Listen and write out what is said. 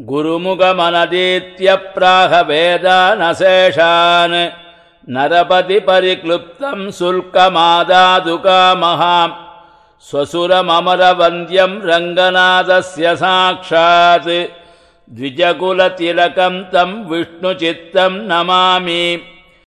गुरुमुखमनदीत्यप्राह वेदानशेषान् शेषान् शुल्कमादादुकामः स्वसुरममरवन्द्यम् रङ्गनाथस्य साक्षात् द्विजकुलतिलकम् तम् विष्णुचित्तम् नमामि।